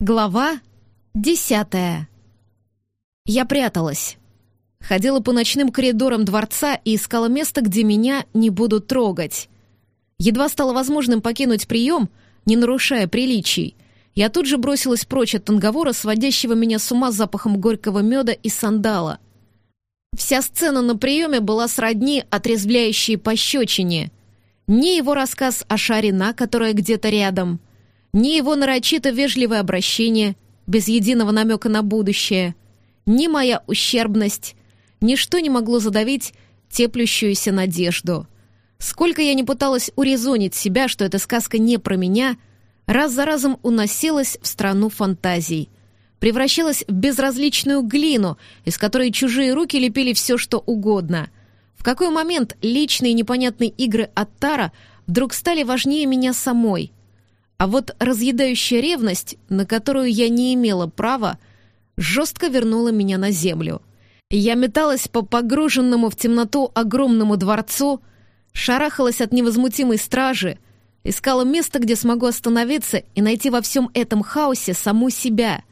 Глава десятая. Я пряталась. Ходила по ночным коридорам дворца и искала место, где меня не будут трогать. Едва стало возможным покинуть прием, не нарушая приличий, я тут же бросилась прочь от танговора, сводящего меня с ума запахом горького меда и сандала. Вся сцена на приеме была сродни отрезвляющей пощечине. Ни его рассказ о Шарина, которая где-то рядом — ни его нарочито вежливое обращение, без единого намека на будущее, ни моя ущербность, ничто не могло задавить теплющуюся надежду. Сколько я не пыталась урезонить себя, что эта сказка не про меня, раз за разом уносилась в страну фантазий, превращалась в безразличную глину, из которой чужие руки лепили все, что угодно. В какой момент личные непонятные игры Аттара вдруг стали важнее меня самой — а вот разъедающая ревность, на которую я не имела права, жестко вернула меня на землю. Я металась по погруженному в темноту огромному дворцу, шарахалась от невозмутимой стражи, искала место, где смогу остановиться и найти во всем этом хаосе саму себя,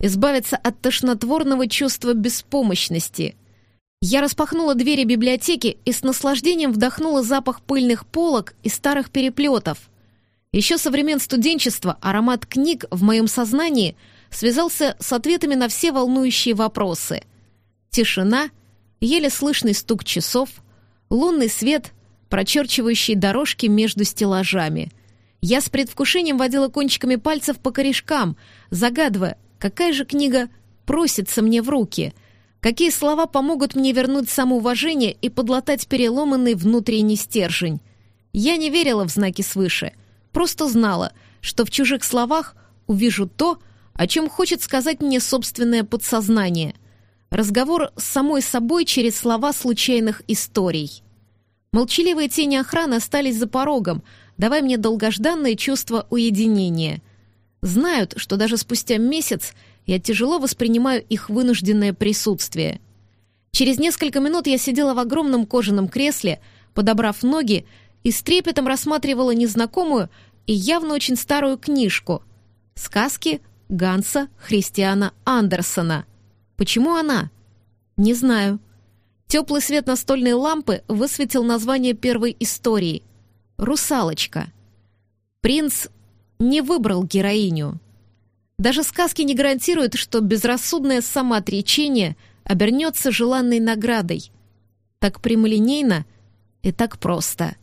избавиться от тошнотворного чувства беспомощности. Я распахнула двери библиотеки и с наслаждением вдохнула запах пыльных полок и старых переплетов — еще со времен студенчества аромат книг в моем сознании связался с ответами на все волнующие вопросы. Тишина, еле слышный стук часов, лунный свет, прочерчивающий дорожки между стеллажами. Я с предвкушением водила кончиками пальцев по корешкам, загадывая, какая же книга просится мне в руки, какие слова помогут мне вернуть самоуважение и подлатать переломанный внутренний стержень. Я не верила в знаки свыше — Просто знала, что в чужих словах увижу то, о чем хочет сказать мне собственное подсознание. Разговор с самой собой через слова случайных историй. Молчаливые тени охраны остались за порогом, давая мне долгожданное чувство уединения. Знают, что даже спустя месяц я тяжело воспринимаю их вынужденное присутствие. Через несколько минут я сидела в огромном кожаном кресле, подобрав ноги и с трепетом рассматривала незнакомую и явно очень старую книжку «Сказки Ганса Христиана Андерсона». Почему она? Не знаю. Теплый свет настольной лампы высветил название первой истории «Русалочка». Принц не выбрал героиню. Даже сказки не гарантируют, что безрассудное самоотречение обернется желанной наградой. Так прямолинейно и так просто —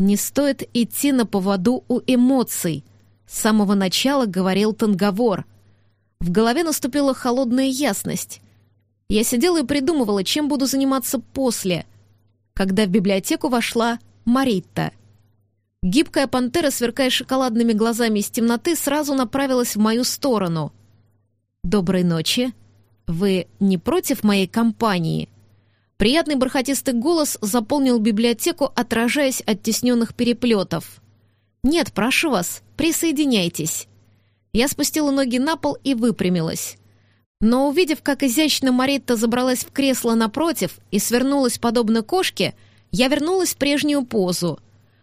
не стоит идти на поводу у эмоций. С самого начала говорил Танговор. В голове наступила холодная ясность. Я сидела и придумывала, чем буду заниматься после, когда в библиотеку вошла Маритта. Гибкая пантера, сверкая шоколадными глазами из темноты, сразу направилась в мою сторону. «Доброй ночи. Вы не против моей компании?» Приятный бархатистый голос заполнил библиотеку, отражаясь от тесненных переплетов. «Нет, прошу вас, присоединяйтесь». Я спустила ноги на пол и выпрямилась. Но увидев, как изящно Маритта забралась в кресло напротив и свернулась подобно кошке, я вернулась в прежнюю позу.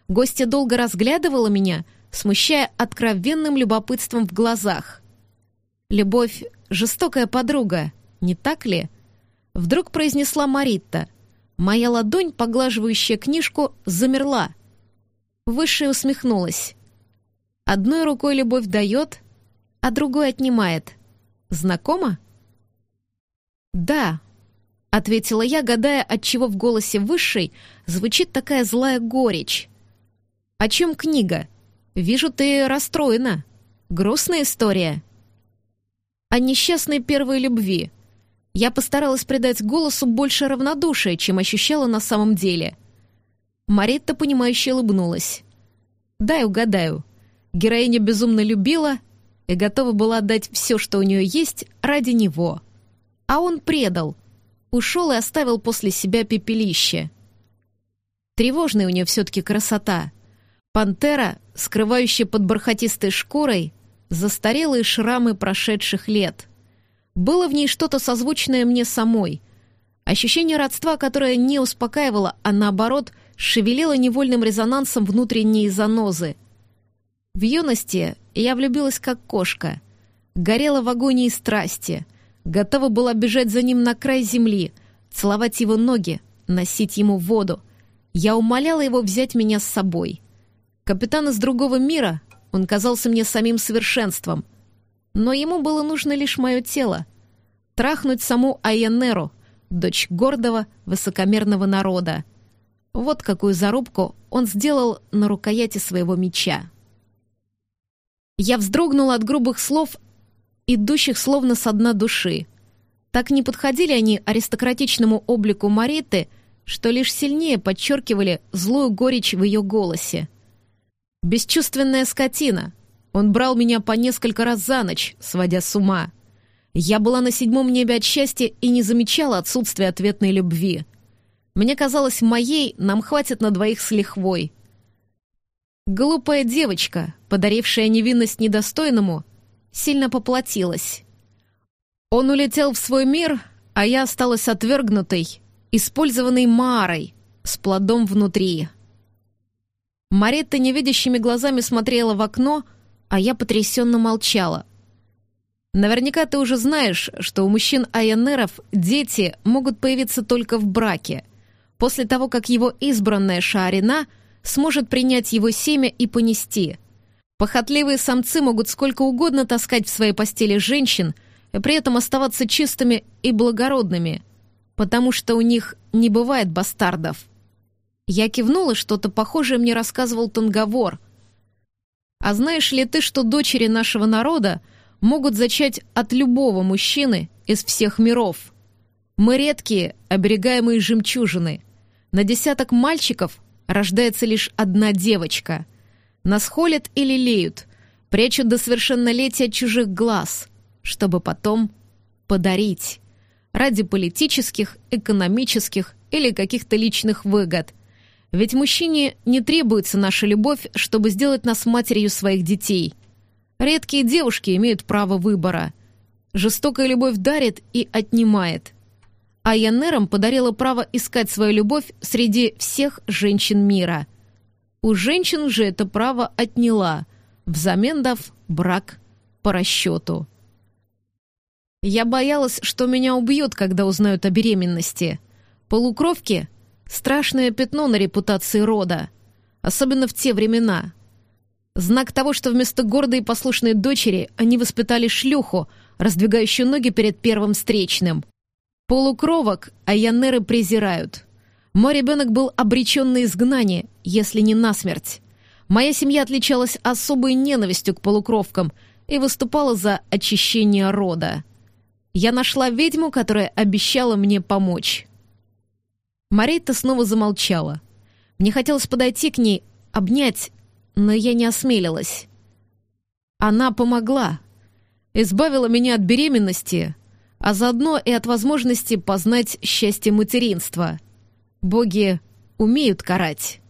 Гостья долго разглядывала меня, смущая откровенным любопытством в глазах. «Любовь — жестокая подруга, не так ли?» Вдруг произнесла Маритта. Моя ладонь, поглаживающая книжку, замерла. Высшая усмехнулась. Одной рукой любовь дает, а другой отнимает. Знакомо? Да, ответила я, гадая, от чего в голосе высшей звучит такая злая горечь. О чем книга? Вижу, ты расстроена. Грустная история. О несчастной первой любви, я постаралась придать голосу больше равнодушия, чем ощущала на самом деле. Маритта, понимающе улыбнулась. «Дай угадаю. Героиня безумно любила и готова была отдать все, что у нее есть, ради него. А он предал, ушел и оставил после себя пепелище. Тревожная у нее все-таки красота. Пантера, скрывающая под бархатистой шкурой, застарелые шрамы прошедших лет — было в ней что-то созвучное мне самой. Ощущение родства, которое не успокаивало, а наоборот, шевелило невольным резонансом внутренние занозы. В юности я влюбилась как кошка. горела в агонии страсти, готова была бежать за ним на край земли, целовать его ноги, носить ему воду. Я умоляла его взять меня с собой. Капитан из другого мира, он казался мне самим совершенством, но ему было нужно лишь мое тело. Трахнуть саму Айенеру, дочь гордого, высокомерного народа. Вот какую зарубку он сделал на рукояти своего меча. Я вздрогнула от грубых слов, идущих словно со дна души. Так не подходили они аристократичному облику Мариты, что лишь сильнее подчеркивали злую горечь в ее голосе. Бесчувственная скотина. Он брал меня по несколько раз за ночь, сводя с ума. Я была на седьмом небе от счастья и не замечала отсутствия ответной любви. Мне казалось, моей нам хватит на двоих с лихвой. Глупая девочка, подарившая невинность недостойному, сильно поплатилась. Он улетел в свой мир, а я осталась отвергнутой, использованной Марой, с плодом внутри. Маретта невидящими глазами смотрела в окно, а я потрясенно молчала. Наверняка ты уже знаешь, что у мужчин-айонеров дети могут появиться только в браке, после того, как его избранная Шаарина сможет принять его семя и понести. Похотливые самцы могут сколько угодно таскать в своей постели женщин, и при этом оставаться чистыми и благородными, потому что у них не бывает бастардов. Я кивнула, что-то похожее мне рассказывал Танговор. А знаешь ли ты, что дочери нашего народа могут зачать от любого мужчины из всех миров? Мы редкие, оберегаемые жемчужины. На десяток мальчиков рождается лишь одна девочка. Нас холят и лелеют, прячут до совершеннолетия чужих глаз, чтобы потом подарить. Ради политических, экономических или каких-то личных выгод. Ведь мужчине не требуется наша любовь, чтобы сделать нас матерью своих детей. Редкие девушки имеют право выбора. Жестокая любовь дарит и отнимает. А Янерам подарила право искать свою любовь среди всех женщин мира. У женщин же это право отняла, взамен дав брак по расчету. Я боялась, что меня убьют, когда узнают о беременности. Полукровки Страшное пятно на репутации рода, особенно в те времена. Знак того, что вместо гордой и послушной дочери они воспитали шлюху, раздвигающую ноги перед первым встречным. Полукровок айонеры презирают. Мой ребенок был обречен на изгнание, если не насмерть. Моя семья отличалась особой ненавистью к полукровкам и выступала за очищение рода. Я нашла ведьму, которая обещала мне помочь. Марейта снова замолчала. Мне хотелось подойти к ней, обнять, но я не осмелилась. Она помогла. Избавила меня от беременности, а заодно и от возможности познать счастье материнства. Боги умеют карать.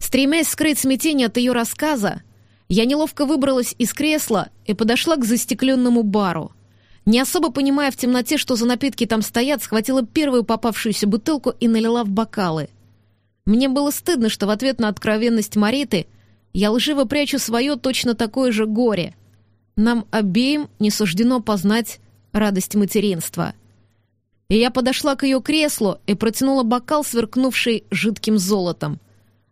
Стремясь скрыть смятение от ее рассказа, я неловко выбралась из кресла и подошла к застекленному бару — не особо понимая в темноте, что за напитки там стоят, схватила первую попавшуюся бутылку и налила в бокалы. Мне было стыдно, что в ответ на откровенность Мариты я лживо прячу свое точно такое же горе. Нам обеим не суждено познать радость материнства. И я подошла к ее креслу и протянула бокал, сверкнувший жидким золотом.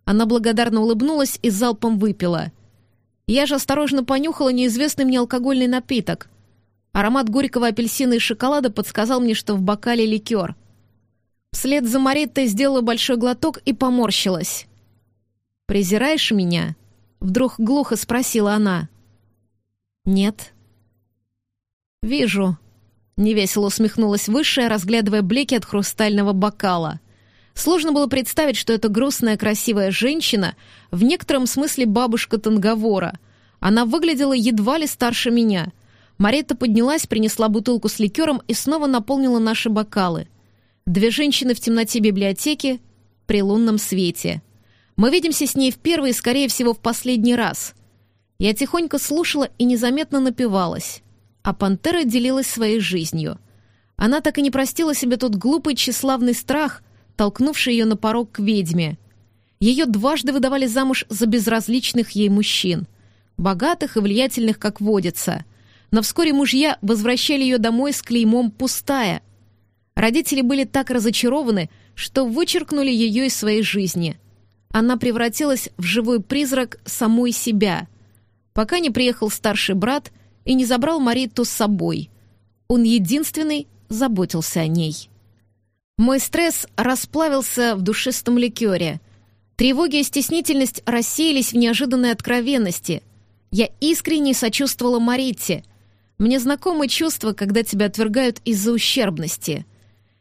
Она благодарно улыбнулась и залпом выпила. Я же осторожно понюхала неизвестный мне алкогольный напиток — Аромат горького апельсина и шоколада подсказал мне, что в бокале ликер. Вслед за Мариттой сделала большой глоток и поморщилась. «Презираешь меня?» — вдруг глухо спросила она. «Нет». «Вижу», — невесело усмехнулась Высшая, разглядывая блики от хрустального бокала. Сложно было представить, что эта грустная красивая женщина в некотором смысле бабушка Танговора. Она выглядела едва ли старше меня — Маретта поднялась, принесла бутылку с ликером и снова наполнила наши бокалы. Две женщины в темноте библиотеки при лунном свете. Мы видимся с ней в первый и, скорее всего, в последний раз. Я тихонько слушала и незаметно напивалась. А пантера делилась своей жизнью. Она так и не простила себе тот глупый тщеславный страх, толкнувший ее на порог к ведьме. Ее дважды выдавали замуж за безразличных ей мужчин. Богатых и влиятельных, как водится — но вскоре мужья возвращали ее домой с клеймом «пустая». Родители были так разочарованы, что вычеркнули ее из своей жизни. Она превратилась в живой призрак самой себя, пока не приехал старший брат и не забрал Мариту с собой. Он единственный заботился о ней. Мой стресс расплавился в душистом ликере. Тревоги и стеснительность рассеялись в неожиданной откровенности. Я искренне сочувствовала Марите. Мне знакомы чувства, когда тебя отвергают из-за ущербности.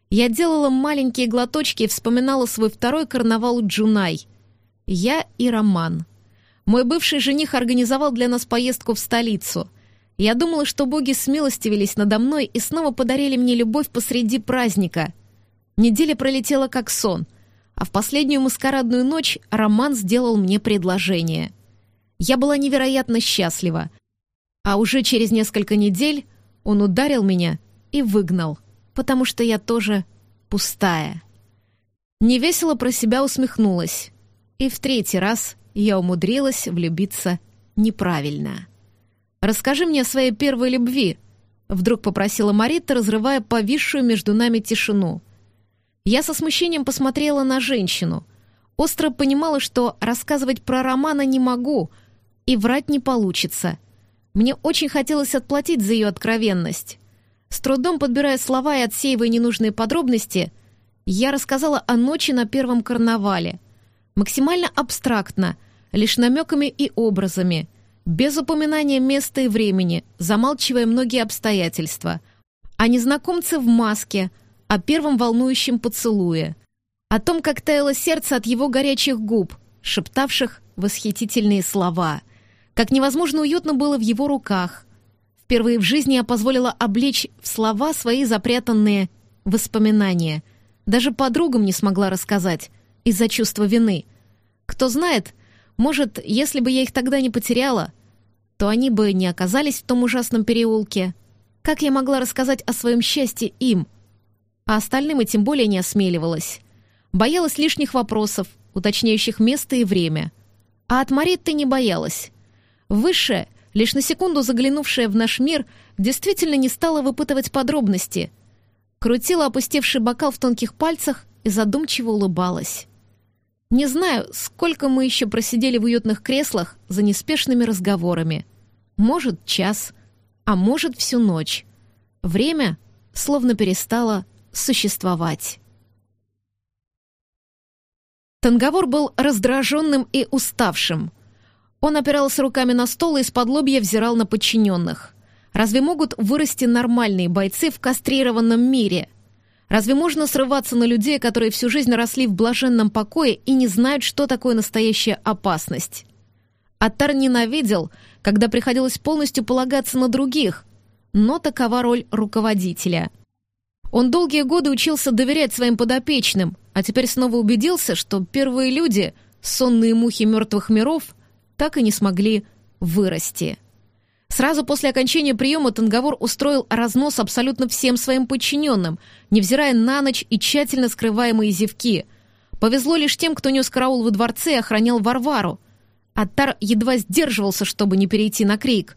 Я делала маленькие глоточки и вспоминала свой второй карнавал Джунай. Я и Роман. Мой бывший жених организовал для нас поездку в столицу. Я думала, что боги смилостивились надо мной и снова подарили мне любовь посреди праздника. Неделя пролетела как сон, а в последнюю маскарадную ночь Роман сделал мне предложение. Я была невероятно счастлива. А уже через несколько недель он ударил меня и выгнал — потому что я тоже пустая. Невесело про себя усмехнулась. И в третий раз я умудрилась влюбиться неправильно. «Расскажи мне о своей первой любви», — вдруг попросила Марита, разрывая повисшую между нами тишину. Я со смущением посмотрела на женщину. Остро понимала, что рассказывать про Романа не могу, и врать не получится. Мне очень хотелось отплатить за ее откровенность. С трудом подбирая слова и отсеивая ненужные подробности, я рассказала о ночи на первом карнавале. Максимально абстрактно, лишь намеками и образами, без упоминания места и времени, замалчивая многие обстоятельства. О незнакомце в маске, о первом волнующем поцелуе. О том, как таяло сердце от его горячих губ, шептавших восхитительные слова. Как невозможно уютно было в его руках — Впервые в жизни я позволила облечь в слова свои запрятанные воспоминания. Даже подругам не смогла рассказать из-за чувства вины. Кто знает, может, если бы я их тогда не потеряла, то они бы не оказались в том ужасном переулке. Как я могла рассказать о своем счастье им? А остальным и тем более не осмеливалась. Боялась лишних вопросов, уточняющих место и время. А от Маритты не боялась. Высшее — лишь на секунду заглянувшая в наш мир, действительно не стала выпытывать подробности. Крутила опустевший бокал в тонких пальцах и задумчиво улыбалась. Не знаю, сколько мы еще просидели в уютных креслах за неспешными разговорами. Может, час, а может, всю ночь. Время словно перестало существовать. Танговор был раздраженным и уставшим — он опирался руками на стол и из-под лобья взирал на подчиненных. Разве могут вырасти нормальные бойцы в кастрированном мире? Разве можно срываться на людей, которые всю жизнь росли в блаженном покое и не знают, что такое настоящая опасность? Атар ненавидел, когда приходилось полностью полагаться на других, но такова роль руководителя. Он долгие годы учился доверять своим подопечным, а теперь снова убедился, что первые люди, сонные мухи мертвых миров, так и не смогли вырасти. Сразу после окончания приема Танговор устроил разнос абсолютно всем своим подчиненным, невзирая на ночь и тщательно скрываемые зевки. Повезло лишь тем, кто нес караул во дворце и охранял Варвару. Аттар едва сдерживался, чтобы не перейти на крик.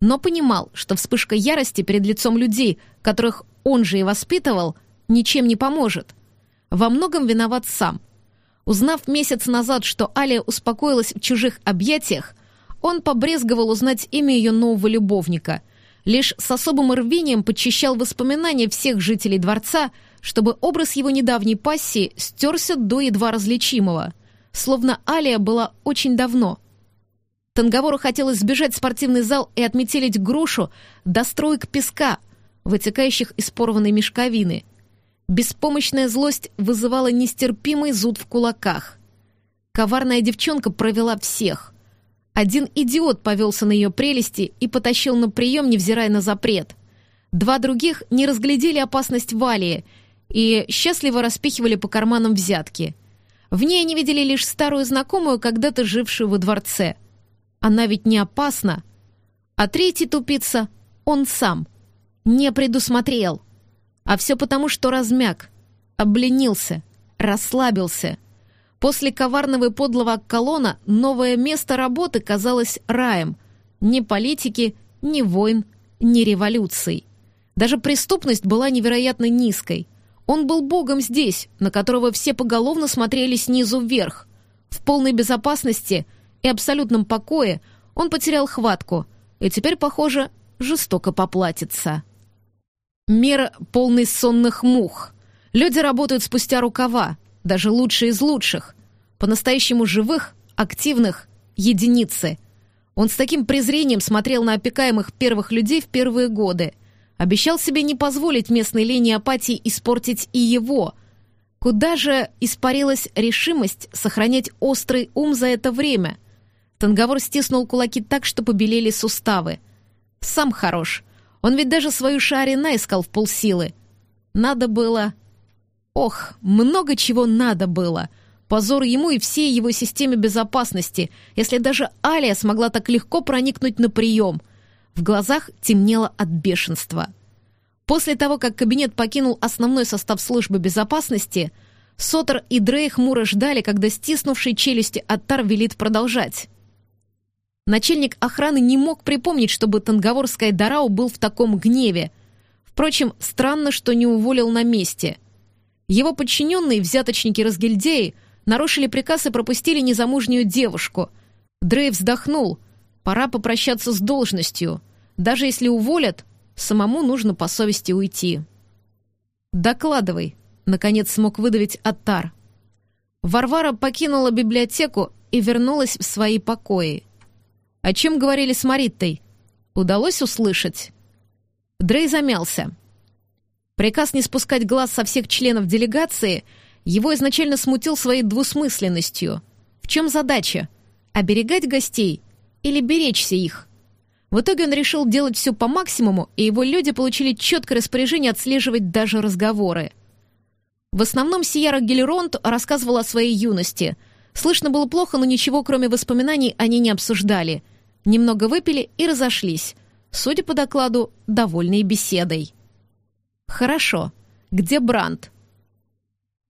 Но понимал, что вспышка ярости перед лицом людей, которых он же и воспитывал, ничем не поможет. Во многом виноват сам. Узнав месяц назад, что Алия успокоилась в чужих объятиях, он побрезговал узнать имя ее нового любовника. Лишь с особым рвением подчищал воспоминания всех жителей дворца, чтобы образ его недавней пассии стерся до едва различимого. Словно Алия была очень давно. Танговору хотелось сбежать в спортивный зал и отметелить грушу до строек песка, вытекающих из порванной мешковины — Беспомощная злость вызывала нестерпимый зуд в кулаках. Коварная девчонка провела всех. Один идиот повелся на ее прелести и потащил на прием, невзирая на запрет. Два других не разглядели опасность Валии и счастливо распихивали по карманам взятки. В ней они видели лишь старую знакомую, когда-то жившую во дворце. Она ведь не опасна. А третий тупица — он сам. Не предусмотрел. А все потому, что размяк, обленился, расслабился. После коварного и подлого колонна новое место работы казалось раем. Ни политики, ни войн, не революций. Даже преступность была невероятно низкой. Он был богом здесь, на которого все поголовно смотрели снизу вверх. В полной безопасности и абсолютном покое он потерял хватку и теперь, похоже, жестоко поплатится. Мир полный сонных мух. Люди работают спустя рукава, даже лучшие из лучших. По-настоящему живых, активных, единицы. Он с таким презрением смотрел на опекаемых первых людей в первые годы. Обещал себе не позволить местной лени апатии испортить и его. Куда же испарилась решимость сохранять острый ум за это время? Танговор стиснул кулаки так, что побелели суставы. Сам хорош. Он ведь даже свою шарина искал в полсилы. Надо было... Ох, много чего надо было. Позор ему и всей его системе безопасности, если даже Алия смогла так легко проникнуть на прием. В глазах темнело от бешенства. После того, как кабинет покинул основной состав службы безопасности, Сотер и Дрей хмуро ждали, когда стиснувший челюсти Аттар велит продолжать. Начальник охраны не мог припомнить, чтобы Танговорская Дарау был в таком гневе. Впрочем, странно, что не уволил на месте. Его подчиненные, взяточники-разгильдеи, нарушили приказ и пропустили незамужнюю девушку. Дрей вздохнул. Пора попрощаться с должностью. Даже если уволят, самому нужно по совести уйти. «Докладывай», — наконец смог выдавить Аттар. Варвара покинула библиотеку и вернулась в свои покои. О чем говорили с Мариттой? Удалось услышать? Дрей замялся. Приказ не спускать глаз со всех членов делегации его изначально смутил своей двусмысленностью. В чем задача? Оберегать гостей или беречься их? В итоге он решил делать все по максимуму, и его люди получили четкое распоряжение отслеживать даже разговоры. В основном Сиера Гелеронт рассказывала о своей юности. Слышно было плохо, но ничего, кроме воспоминаний, они не обсуждали — немного выпили и разошлись, судя по докладу, довольные беседой. «Хорошо. Где Бранд?»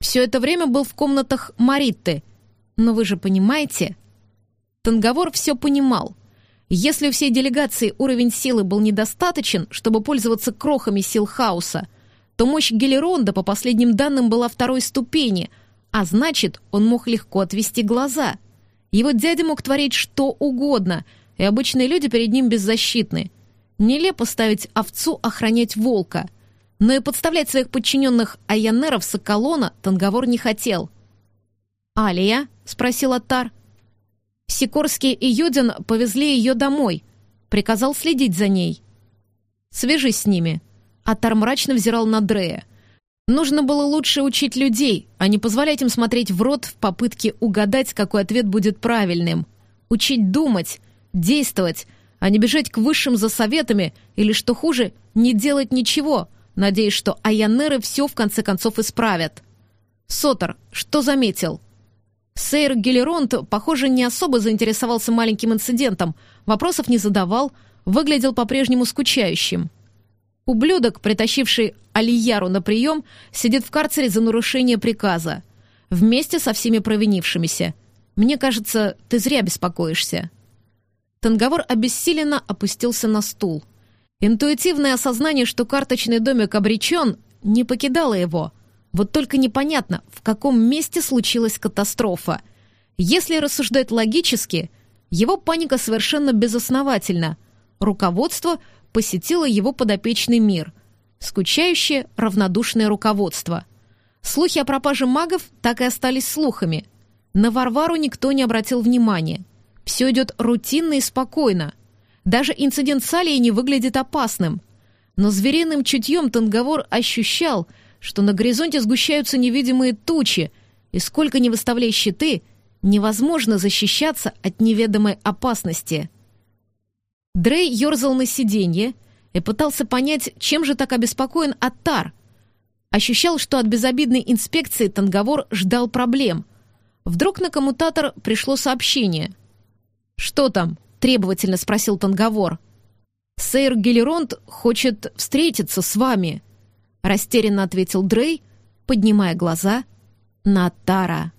«Все это время был в комнатах Маритты. Но вы же понимаете...» Танговор все понимал. Если у всей делегации уровень силы был недостаточен, чтобы пользоваться крохами сил хаоса, то мощь Гелеронда, по последним данным, была второй ступени, а значит, он мог легко отвести глаза. Его дядя мог творить что угодно — и обычные люди перед ним беззащитны. Нелепо ставить овцу охранять волка, но и подставлять своих подчиненных айонеров Соколона Танговор не хотел. «Алия?» — спросил Аттар. Сикорский и Юдин повезли ее домой. Приказал следить за ней. «Свяжись с ними». Аттар мрачно взирал на Дрея. Нужно было лучше учить людей, а не позволять им смотреть в рот в попытке угадать, какой ответ будет правильным. Учить думать, действовать, а не бежать к высшим за советами или, что хуже, не делать ничего, надеясь, что айонеры все в конце концов исправят. Сотор, что заметил? Сейр Гелеронт, похоже, не особо заинтересовался маленьким инцидентом, вопросов не задавал, выглядел по-прежнему скучающим. Ублюдок, притащивший Алияру на прием, сидит в карцере за нарушение приказа. Вместе со всеми провинившимися. Мне кажется, ты зря беспокоишься. Танговор обессиленно опустился на стул. Интуитивное осознание, что карточный домик обречен, не покидало его. Вот только непонятно, в каком месте случилась катастрофа. Если рассуждать логически, его паника совершенно безосновательна. Руководство посетило его подопечный мир. Скучающее, равнодушное руководство. Слухи о пропаже магов так и остались слухами. На Варвару никто не обратил внимания. Все идет рутинно и спокойно. Даже инцидент с Алией не выглядит опасным. Но звериным чутьем Танговор ощущал, что на горизонте сгущаются невидимые тучи, и сколько ни выставляй щиты, невозможно защищаться от неведомой опасности. Дрей ерзал на сиденье и пытался понять, чем же так обеспокоен Аттар. Ощущал, что от безобидной инспекции Танговор ждал проблем. Вдруг на коммутатор пришло сообщение — «Что там?» — требовательно спросил Танговор. «Сейр Гелеронт хочет встретиться с вами», — растерянно ответил Дрей, поднимая глаза на Тара.